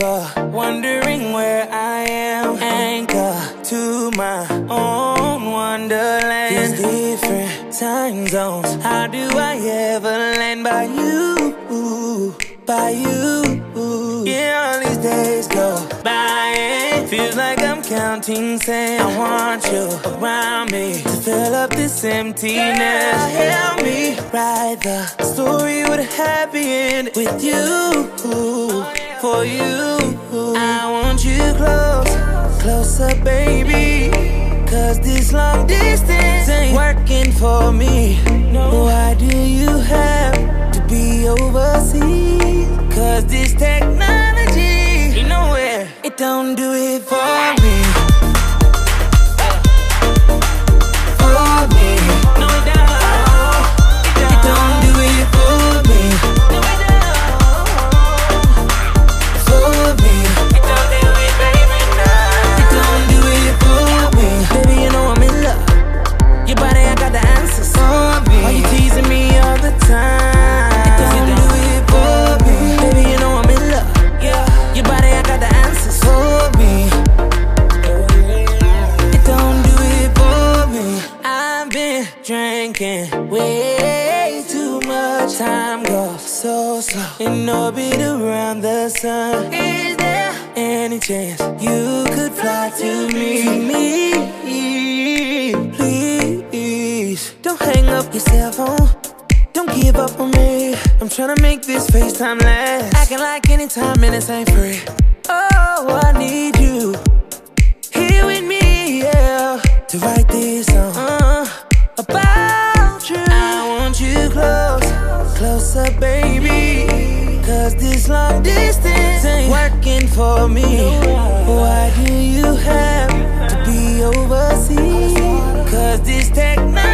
ever wondering where I am. Anchor to my own wonderland. These different time zones. How do I ever land by you? By you. Yeah, all these days go by. It feels like I'm counting sand. I want you around me to fill up this emptiness. Girl, help me write the story with a happy end with you. For you, I want you close, closer, baby. Cause this long distance ain't working for me. No, Why do you have to be overseas? Cause this technology, you know where it don't do it for me. Drinking way too much. Time goes so slow in orbit around the sun. Is there any chance you could fly to me? To me, please. Don't hang up your cell phone. Don't give up on me. I'm trying to make this FaceTime last. Acting like anytime minutes ain't free. Oh, I need you you close, closer, baby. Cause this long distance ain't working for me. Why do you have to be overseas? Cause this technology.